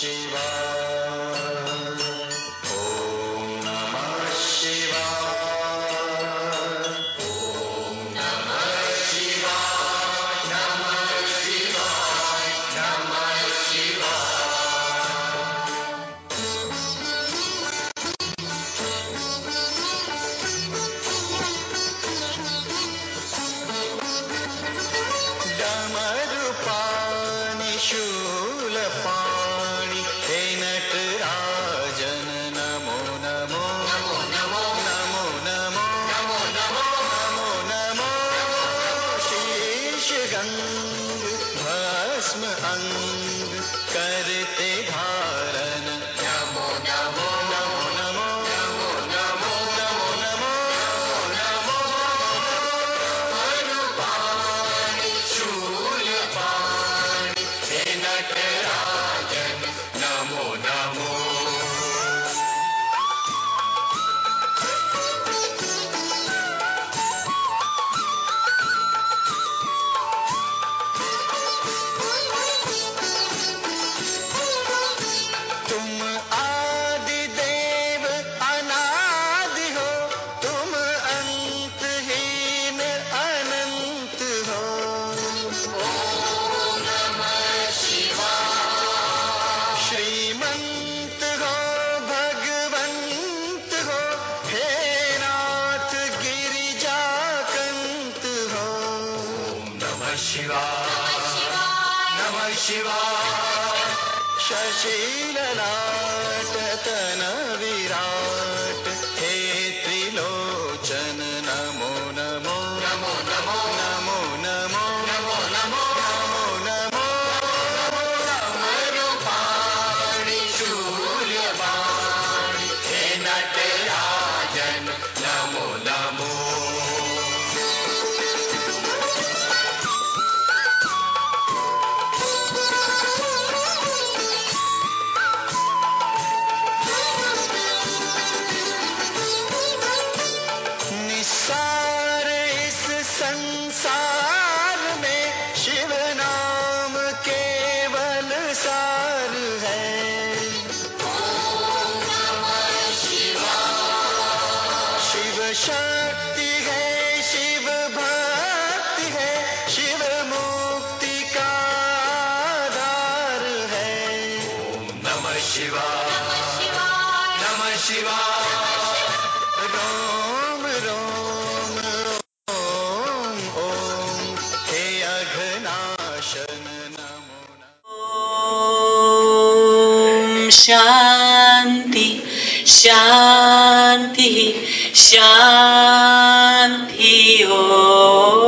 Shiva. शिवा नमः शिवा शशीलराटतन विराट हे त्रिलोचन। शक्ति है शिव भक्ति है शिव मुक्ति का आधार शिवा नमः शिवा राम रोम। शान्ति शान्तिः शान्ति ओ।